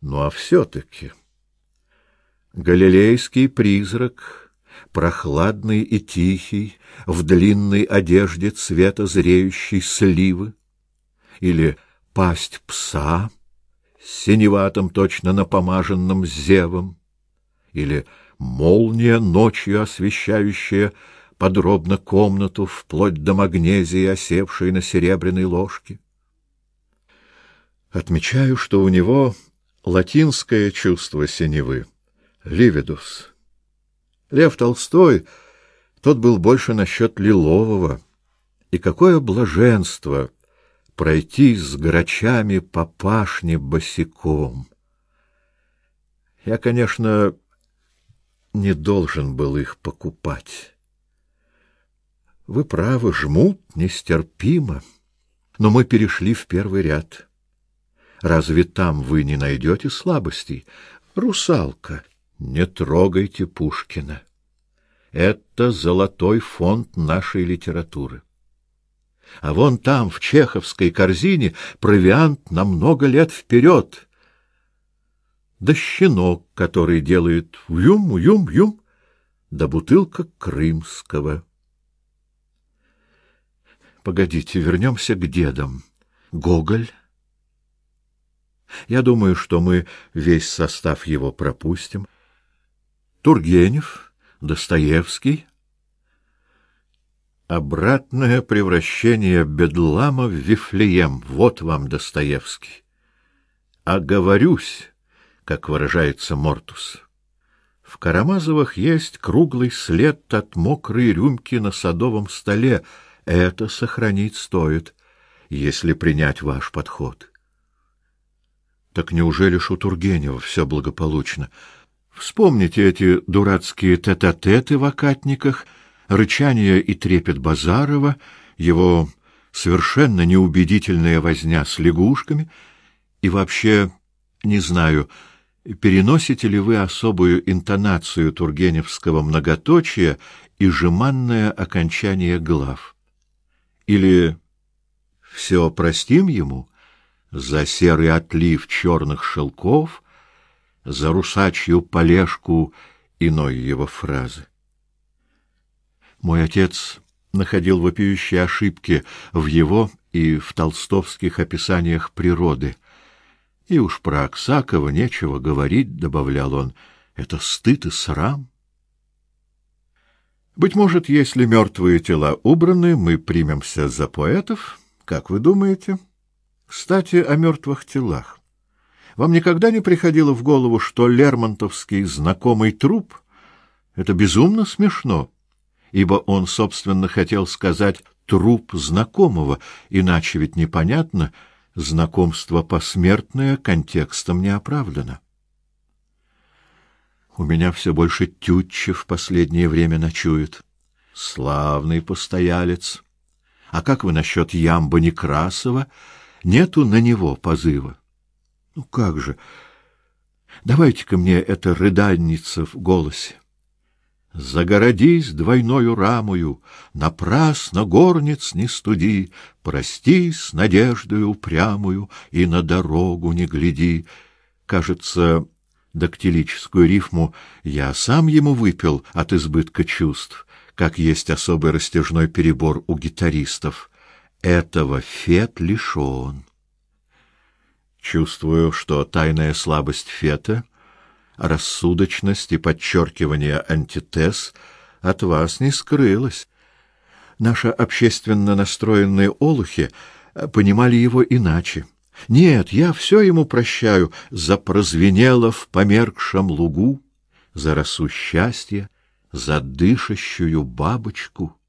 Ну а все-таки галилейский призрак, прохладный и тихий, в длинной одежде цвета зреющей сливы, или пасть пса с синеватым точно напомаженным зевом, или молния ночью освещающая подробно комнату вплоть до магнезии, осевшей на серебряной ложке. Отмечаю, что у него латинское чувство синевы — ливидус. Лев Толстой, тот был больше насчет лилового. И какое блаженство пройти с грачами по пашне босиком! Я, конечно, не должен был их покупать. Вы правы, жмут нестерпимо, но мы перешли в первый ряд. Разве там вы не найдете слабостей? Русалка, не трогайте Пушкина. Это золотой фонд нашей литературы. А вон там, в чеховской корзине, провиант на много лет вперед. Да щенок, который делает вьюм-вьюм-вьюм, да бутылка крымского. Погодите, вернемся к дедам. Гоголь я думаю, что мы весь состав его пропустим. Тургенев, Достоевский. Обратное превращение бедлама в Вифлеем. Вот вам Достоевский. Оговорюсь, как выражается Мортус. В Карамазовых есть круглый след от мокрой рюмки на садовом столе. Это сохранить стоит, если принять ваш подход. Так неужели ж у Тургенева все благополучно? Вспомните эти дурацкие тет-а-теты в окатниках, рычание и трепет Базарова, его совершенно неубедительная возня с лягушками, и вообще, не знаю, переносите ли вы особую интонацию тургеневского многоточия и жеманное окончание глав? Или все простим ему? За серый отлив черных шелков, за русачью полежку иной его фразы. Мой отец находил вопиющие ошибки в его и в толстовских описаниях природы. И уж про Аксакова нечего говорить, добавлял он, это стыд и срам. Быть может, если мертвые тела убраны, мы примемся за поэтов, как вы думаете? — кстати, о мертвых телах. Вам никогда не приходило в голову, что Лермонтовский знакомый труп — это безумно смешно, ибо он, собственно, хотел сказать «труп знакомого», иначе ведь непонятно, знакомство посмертное контекстом не оправдано. У меня все больше тютча в последнее время ночует. Славный постоялец. А как вы насчет Ямба Некрасова — Нету на него позыва. Ну как же? Давайте-ка мне это рыдальница в голосе. Загородись двойною рамою, напрасно горниц не студи, прости с надеждою упрямую и на дорогу не гляди. Кажется, дактилическую рифму я сам ему выпил от избытка чувств, как есть особый растяжной перебор у гитаристов. Этого Фет лишен. Чувствую, что тайная слабость Фета, рассудочность и подчеркивание антитез от вас не скрылась. Наши общественно настроенные олухи понимали его иначе. Нет, я все ему прощаю за прозвенело в померкшем лугу, за росу счастья, за дышащую бабочку.